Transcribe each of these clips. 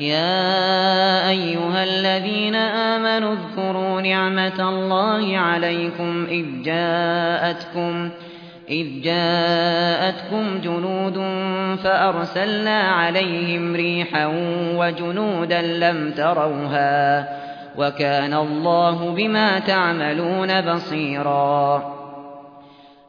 يا أيها الذين آمنوا اذكروا نعمة الله عليكم إذ جاءتكم إذ جاءتكم جنود فأرسلنا عليهم ريحا وجنودا لم تروها وكان الله بما تعملون بصيرا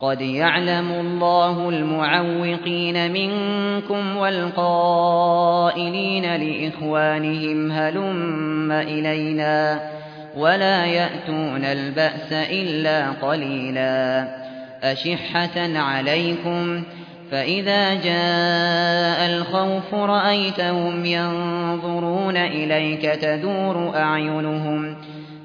قد يعلم الله المعوقين منكم والقائلين لإخوانهم هلم إلينا ولا يأتون البأس إلا قليلا أشحة عليكم فإذا جاء الخوف رأيتهم ينظرون إليك تدور أعينهم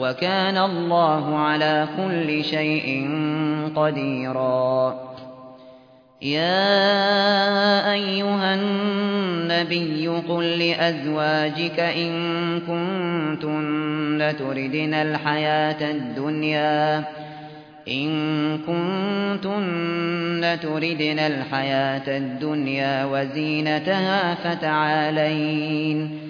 وكان الله على كل شيء قديرا. يا أيها النبي قل لأزواجك إن كنتن تردن الحياة الدنيا. إن كنتن تردن الحياة الدنيا وزينتها فتعالين.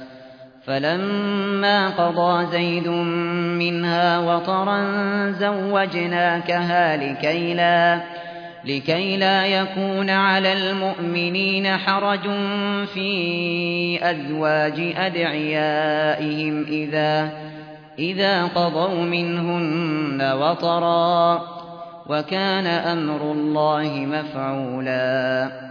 فلما قضى زيد منها وطرا زوجناكها لكي لا لكي لا يكون على المؤمنين حرج في أزواج أدعيائهم إذا إذا قضوا منهن وطرا وكان أمر الله مفعولا.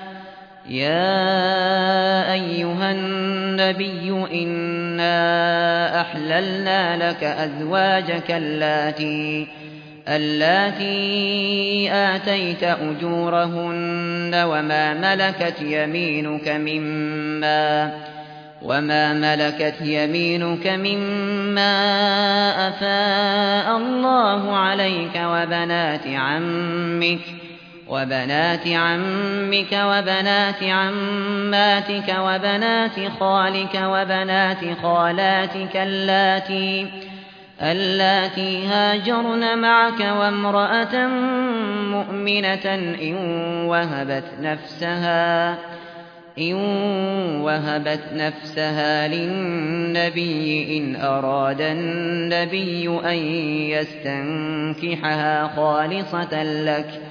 يا أيها النبي إنا أحللنا لك أزواجك اللاتي اللاتي آتيت أجورهن وما ملكت يمينك مما وما ملكت يمينك مما أفاء الله عليك وبنات عمك وبنات عمك وبنات عماتك وبنات خالك وبنات خالاتك اللاتي اللاتي هاجرن معك وامرأة مؤمنة إن وهبت نفسها إن وهبت نفسها للنبي إن أراد النبي أن يستنكحها خالصة لك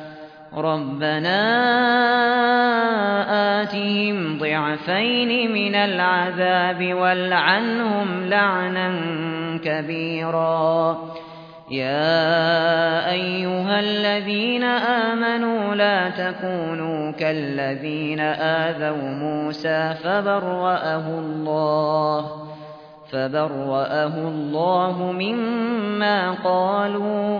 ربنا آتهم ضعفين من العذاب والعنهم لعنا كبيرا. يا أيها الذين آمنوا لا تكونوا كالذين آذوا موسى فبرأه الله فبرأه الله مما قالوا